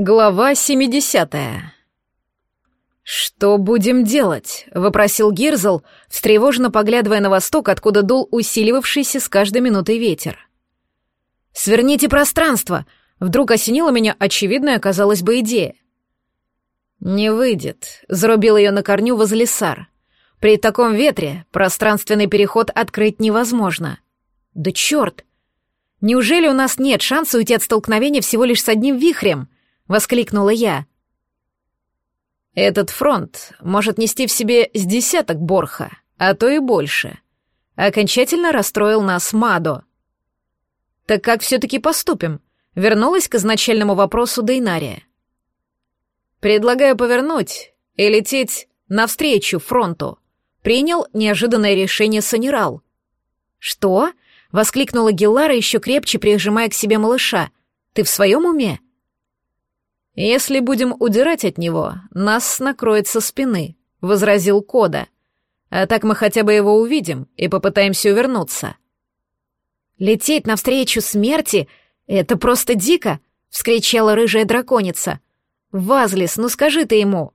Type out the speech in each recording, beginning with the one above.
Глава 70. «Что будем делать?» — вопросил Гирзл, встревоженно поглядывая на восток, откуда дул усиливавшийся с каждой минутой ветер. «Сверните пространство!» — вдруг осенила меня очевидная, казалось бы, идея. «Не выйдет», — зарубил ее на корню возле сар. «При таком ветре пространственный переход открыть невозможно». «Да черт! Неужели у нас нет шанса уйти от столкновения всего лишь с одним вихрем?» — воскликнула я. «Этот фронт может нести в себе с десяток борха, а то и больше», — окончательно расстроил нас Мадо. «Так как все-таки поступим?» — вернулась к изначальному вопросу Дейнария. «Предлагаю повернуть и лететь навстречу фронту», — принял неожиданное решение Санерал. «Что?» — воскликнула Геллара, еще крепче прижимая к себе малыша. «Ты в своем уме?» «Если будем удирать от него, нас накроет со спины», — возразил Кода. «А так мы хотя бы его увидим и попытаемся увернуться». «Лететь навстречу смерти — это просто дико!» — вскричала рыжая драконица. «Вазлис, ну скажи ты ему!»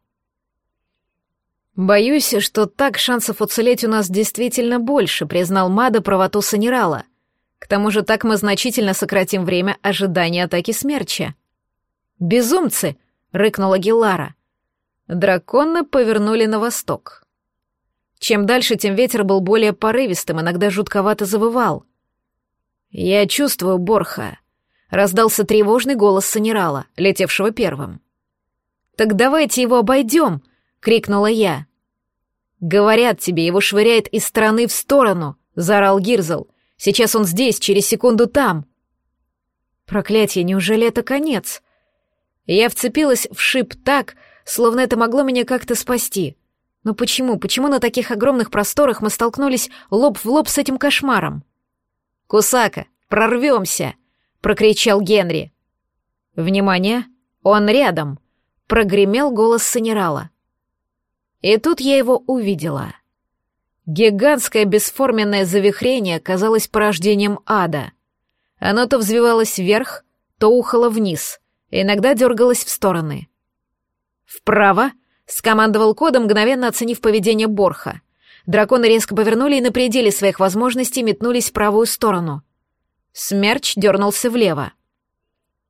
«Боюсь, что так шансов уцелеть у нас действительно больше», — признал Мада правоту Санерала. «К тому же так мы значительно сократим время ожидания атаки смерча». «Безумцы!» — рыкнула Гелара. Драконы повернули на восток. Чем дальше, тем ветер был более порывистым, иногда жутковато завывал. «Я чувствую Борха», — раздался тревожный голос Санерала, летевшего первым. «Так давайте его обойдем!» — крикнула я. «Говорят тебе, его швыряет из стороны в сторону!» — заорал Гирзл. «Сейчас он здесь, через секунду там!» «Проклятие, неужели это конец?» Я вцепилась в шип так, словно это могло меня как-то спасти. Но почему, почему на таких огромных просторах мы столкнулись лоб в лоб с этим кошмаром? «Кусака, прорвемся!» — прокричал Генри. «Внимание! Он рядом!» — прогремел голос Санерала. И тут я его увидела. Гигантское бесформенное завихрение казалось порождением ада. Оно то взвивалось вверх, то ухало вниз — иногда дергалась в стороны. «Вправо!» — скомандовал кодом, мгновенно оценив поведение Борха. Драконы резко повернули и на пределе своих возможностей метнулись в правую сторону. Смерч дернулся влево.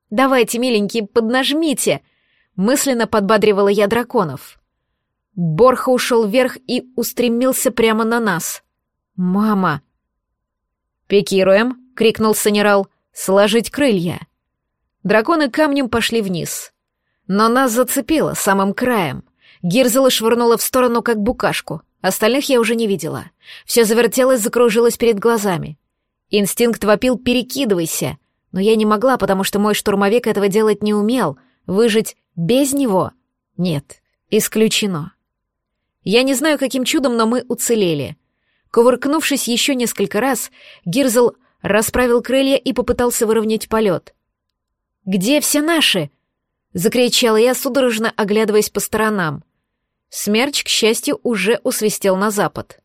«Давайте, миленькие, поднажмите!» — мысленно подбадривала я драконов. Борха ушел вверх и устремился прямо на нас. «Мама!» «Пикируем!» — крикнул Санерал. «Сложить крылья!» Драконы камнем пошли вниз. Но нас зацепило самым краем. Гирзела швырнула в сторону, как букашку. Остальных я уже не видела. Все завертелось, закружилось перед глазами. Инстинкт вопил «перекидывайся», но я не могла, потому что мой штурмовик этого делать не умел. Выжить без него? Нет, исключено. Я не знаю, каким чудом, но мы уцелели. Кувыркнувшись еще несколько раз, Гирзел расправил крылья и попытался выровнять полет. Где все наши?» — закричала я, судорожно оглядываясь по сторонам. Смерч, к счастью, уже усвистел на запад.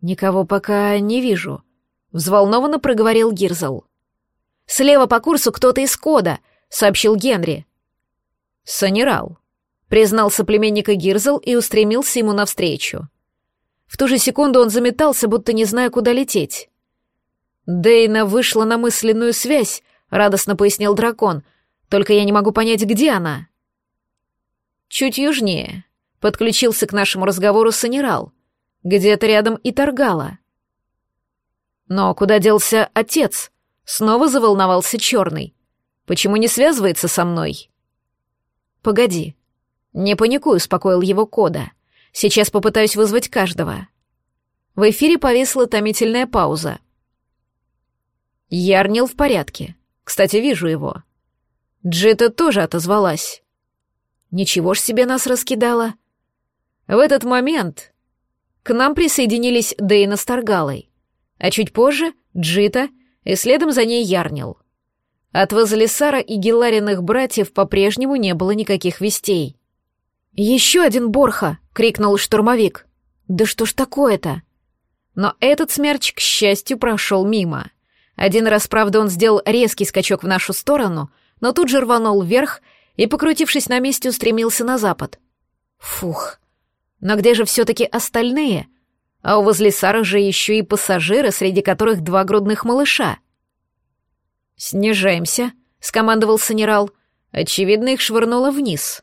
«Никого пока не вижу», — взволнованно проговорил Гирзл. «Слева по курсу кто-то из кода», — сообщил Генри. «Санерал», — признал соплеменника Гирзл и устремился ему навстречу. В ту же секунду он заметался, будто не зная, куда лететь. Дейна вышла на мысленную связь, радостно пояснил дракон. Только я не могу понять, где она. Чуть южнее. Подключился к нашему разговору Санерал. Где-то рядом и торгала. Но куда делся отец? Снова заволновался черный. Почему не связывается со мной? Погоди. Не паникуй, успокоил его Кода. Сейчас попытаюсь вызвать каждого. В эфире повисла томительная пауза. Ярнил в порядке. Кстати, вижу его. Джита тоже отозвалась. Ничего ж себе нас раскидала. В этот момент к нам присоединились Дейна с Таргалой, а чуть позже Джита и следом за ней Ярнил. От Вазалисара и Гелариных братьев по-прежнему не было никаких вестей. «Еще один Борха!» — крикнул штурмовик. «Да что ж такое-то?» Но этот смерч, к счастью, прошел мимо — один раз, правда, он сделал резкий скачок в нашу сторону, но тут же рванул вверх и, покрутившись на месте, устремился на запад. Фух. Но где же все-таки остальные? А у возле Сары же еще и пассажиры, среди которых два грудных малыша. «Снижаемся», — скомандовал Санерал. Очевидно, их швырнуло вниз.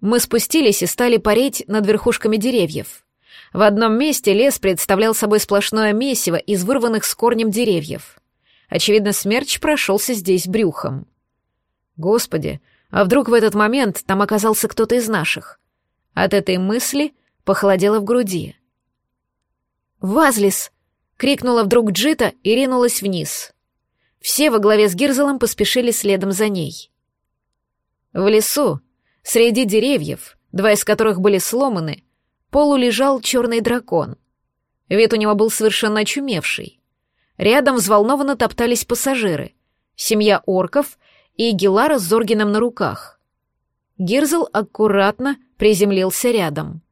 Мы спустились и стали парить над верхушками деревьев. В одном месте лес представлял собой сплошное месиво из вырванных с корнем деревьев. Очевидно, смерч прошелся здесь брюхом. Господи, а вдруг в этот момент там оказался кто-то из наших? От этой мысли похолодело в груди. «Вазлис!» — крикнула вдруг Джита и ринулась вниз. Все во главе с Гирзелом поспешили следом за ней. В лесу, среди деревьев, два из которых были сломаны, полу лежал черный дракон. Вид у него был совершенно очумевший. Рядом взволнованно топтались пассажиры, семья орков и Гелара с Зоргином на руках. Гирзл аккуратно приземлился рядом.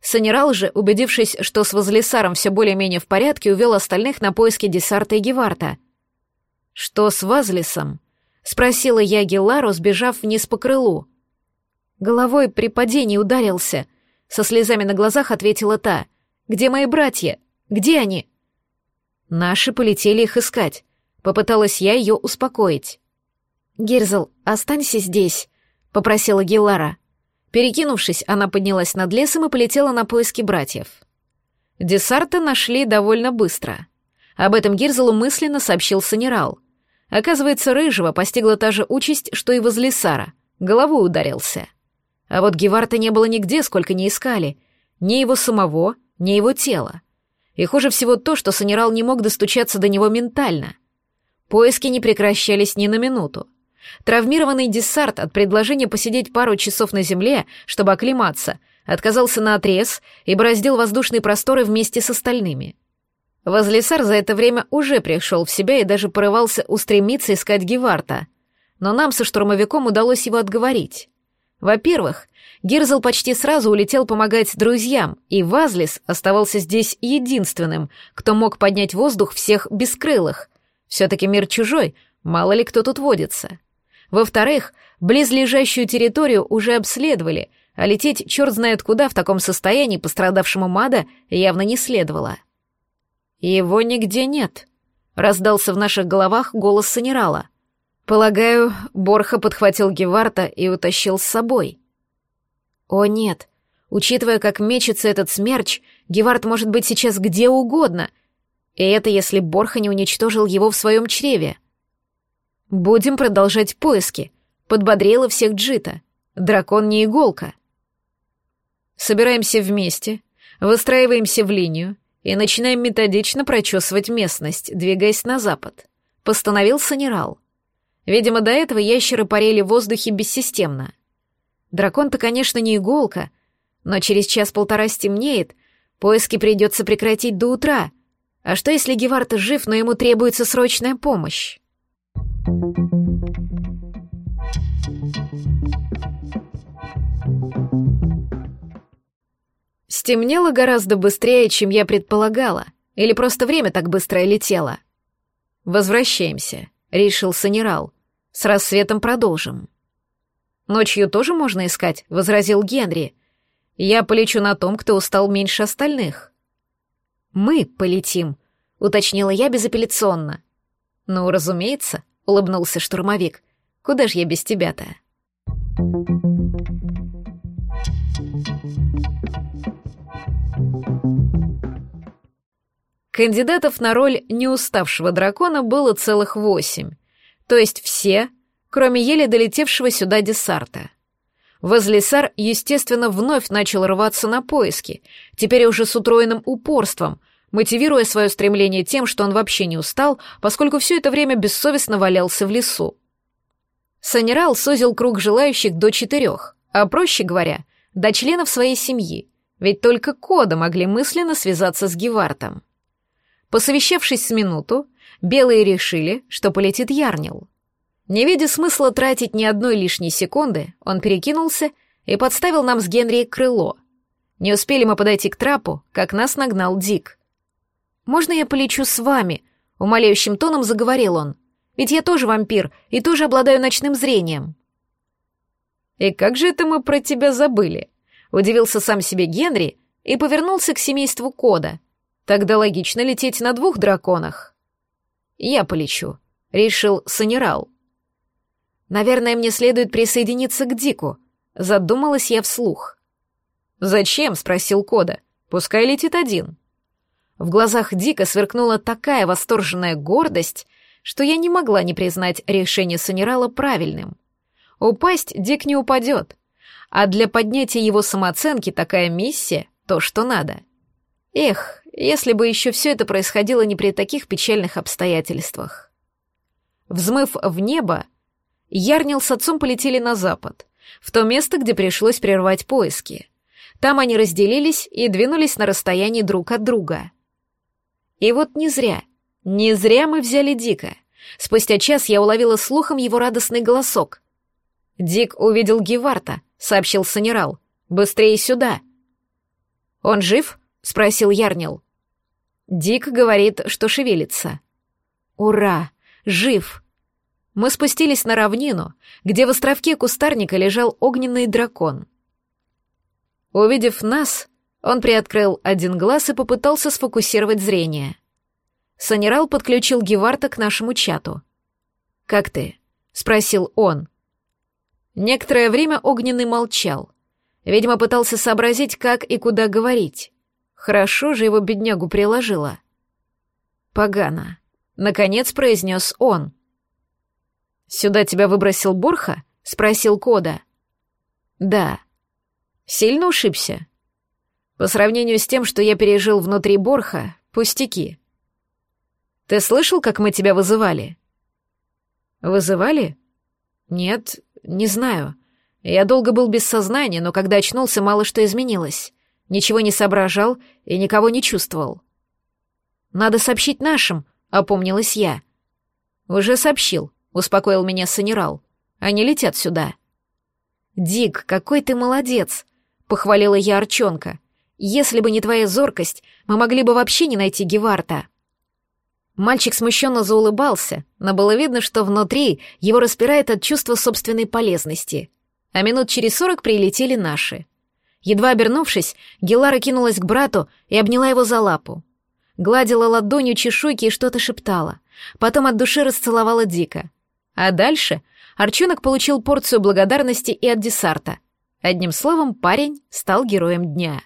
Санерал же, убедившись, что с Возлисаром все более-менее в порядке, увел остальных на поиски Десарта и Геварта. «Что с Вазлисом?» — спросила я Гелару, сбежав вниз по крылу. Головой при падении ударился. Со слезами на глазах ответила та. «Где мои братья? Где они?» Наши полетели их искать. Попыталась я ее успокоить. «Гирзл, останься здесь», — попросила Геллара. Перекинувшись, она поднялась над лесом и полетела на поиски братьев. Десарта нашли довольно быстро. Об этом Гирзелу мысленно сообщил Санерал. Оказывается, Рыжего постигла та же участь, что и возле Сара. Головой ударился. А вот Геварта не было нигде, сколько не искали. Ни его самого, ни его тела. И хуже всего то, что Санерал не мог достучаться до него ментально. Поиски не прекращались ни на минуту. Травмированный Диссарт от предложения посидеть пару часов на земле, чтобы оклематься, отказался на отрез и бороздил воздушные просторы вместе с остальными. Возлесар за это время уже пришел в себя и даже порывался устремиться искать Геварта. Но нам со штурмовиком удалось его отговорить. Во-первых, Гирзл почти сразу улетел помогать друзьям, и Вазлис оставался здесь единственным, кто мог поднять воздух всех бескрылых. Все-таки мир чужой, мало ли кто тут водится. Во-вторых, близлежащую территорию уже обследовали, а лететь черт знает куда в таком состоянии пострадавшему Мада явно не следовало. «Его нигде нет», — раздался в наших головах голос Санерала. Полагаю, Борха подхватил Геварта и утащил с собой. О нет, учитывая, как мечется этот смерч, Гевард может быть сейчас где угодно. И это если Борха не уничтожил его в своем чреве. «Будем продолжать поиски», — подбодрила всех Джита. «Дракон не иголка». Собираемся вместе, выстраиваемся в линию и начинаем методично прочесывать местность, двигаясь на запад. Постановил Санерал. Видимо, до этого ящеры парили в воздухе бессистемно. Дракон-то, конечно, не иголка, но через час-полтора стемнеет, поиски придется прекратить до утра. А что, если Гевард жив, но ему требуется срочная помощь? Стемнело гораздо быстрее, чем я предполагала, или просто время так быстро летело. «Возвращаемся», — решил Санерал. «С рассветом продолжим». «Ночью тоже можно искать», — возразил Генри. «Я полечу на том, кто устал меньше остальных». «Мы полетим», — уточнила я безапелляционно. «Ну, разумеется», улыбнулся штурмовик. Куда ж я без тебя-то? Кандидатов на роль неуставшего дракона было целых восемь, то есть все, кроме еле долетевшего сюда десарта. Возлесар, естественно, вновь начал рваться на поиски, теперь уже с утроенным упорством, мотивируя свое стремление тем, что он вообще не устал, поскольку все это время бессовестно валялся в лесу. Санерал сузил круг желающих до четырех, а, проще говоря, до членов своей семьи, ведь только кода могли мысленно связаться с Гевартом. Посовещавшись с минуту, белые решили, что полетит Ярнил. Не видя смысла тратить ни одной лишней секунды, он перекинулся и подставил нам с Генри крыло. Не успели мы подойти к трапу, как нас нагнал Дик. «Можно я полечу с вами?» — умоляющим тоном заговорил он. «Ведь я тоже вампир и тоже обладаю ночным зрением». «И как же это мы про тебя забыли?» — удивился сам себе Генри и повернулся к семейству Кода. «Тогда логично лететь на двух драконах». «Я полечу», — решил Санерал. «Наверное, мне следует присоединиться к Дику», — задумалась я вслух. «Зачем?» — спросил Кода. «Пускай летит один». В глазах Дика сверкнула такая восторженная гордость, что я не могла не признать решение Санерала правильным. Упасть Дик не упадет, а для поднятия его самооценки такая миссия — то, что надо. Эх, если бы еще все это происходило не при таких печальных обстоятельствах. Взмыв в небо, Ярнил с отцом полетели на запад, в то место, где пришлось прервать поиски. Там они разделились и двинулись на расстоянии друг от друга. И вот не зря, не зря мы взяли Дика. Спустя час я уловила слухом его радостный голосок. «Дик увидел Геварта», — сообщил Санерал. «Быстрее сюда!» «Он жив?» — спросил Ярнил. Дик говорит, что шевелится. «Ура! Жив!» Мы спустились на равнину, где в островке кустарника лежал огненный дракон. Увидев нас, он приоткрыл один глаз и попытался сфокусировать зрение. Санерал подключил Геварта к нашему чату. «Как ты?» — спросил он. Некоторое время Огненный молчал. Видимо, пытался сообразить, как и куда говорить. Хорошо же его беднягу приложила. «Погано», — наконец произнес он. «Сюда тебя выбросил Борха?» — спросил Кода. «Да». «Сильно ушибся?» «По сравнению с тем, что я пережил внутри Борха, пустяки». «Ты слышал, как мы тебя вызывали?» «Вызывали?» «Нет, не знаю. Я долго был без сознания, но когда очнулся, мало что изменилось. Ничего не соображал и никого не чувствовал». «Надо сообщить нашим», — опомнилась я. «Уже сообщил успокоил меня Санерал. Они летят сюда. Дик, какой ты молодец, похвалила я Арчонка. Если бы не твоя зоркость, мы могли бы вообще не найти Геварта. Мальчик смущенно заулыбался, но было видно, что внутри его распирает от чувства собственной полезности. А минут через сорок прилетели наши. Едва обернувшись, Гелара кинулась к брату и обняла его за лапу. Гладила ладонью чешуйки и что-то шептала. Потом от души расцеловала Дика. А дальше Арчонок получил порцию благодарности и от десарта. Одним словом, парень стал героем дня.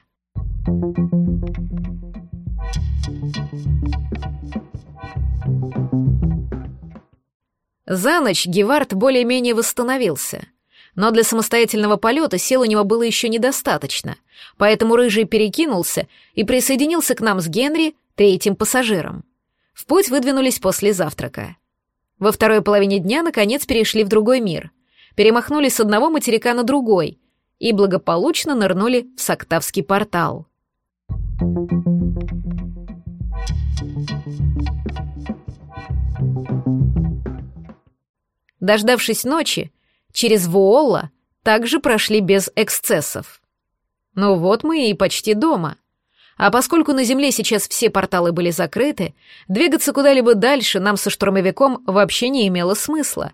За ночь Гевард более-менее восстановился. Но для самостоятельного полета сил у него было еще недостаточно, поэтому Рыжий перекинулся и присоединился к нам с Генри, третьим пассажиром. В путь выдвинулись после завтрака. Во второй половине дня, наконец, перешли в другой мир. Перемахнули с одного материка на другой и благополучно нырнули в Сактавский портал. Дождавшись ночи, через Вуолла также прошли без эксцессов. Ну вот мы и почти дома. А поскольку на Земле сейчас все порталы были закрыты, двигаться куда-либо дальше нам со штурмовиком вообще не имело смысла.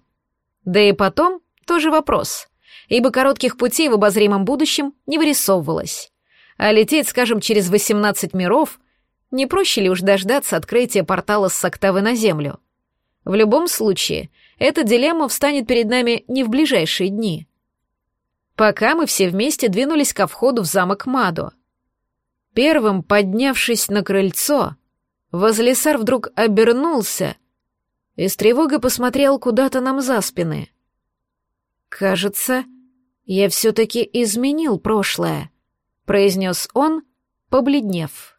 Да и потом тоже вопрос, ибо коротких путей в обозримом будущем не вырисовывалось. А лететь, скажем, через 18 миров, не проще ли уж дождаться открытия портала с Октавы на Землю? В любом случае, эта дилемма встанет перед нами не в ближайшие дни. Пока мы все вместе двинулись ко входу в замок Мадо — Первым, поднявшись на крыльцо, Возлесар вдруг обернулся и с тревогой посмотрел куда-то нам за спины. «Кажется, я все-таки изменил прошлое», — произнес он, побледнев.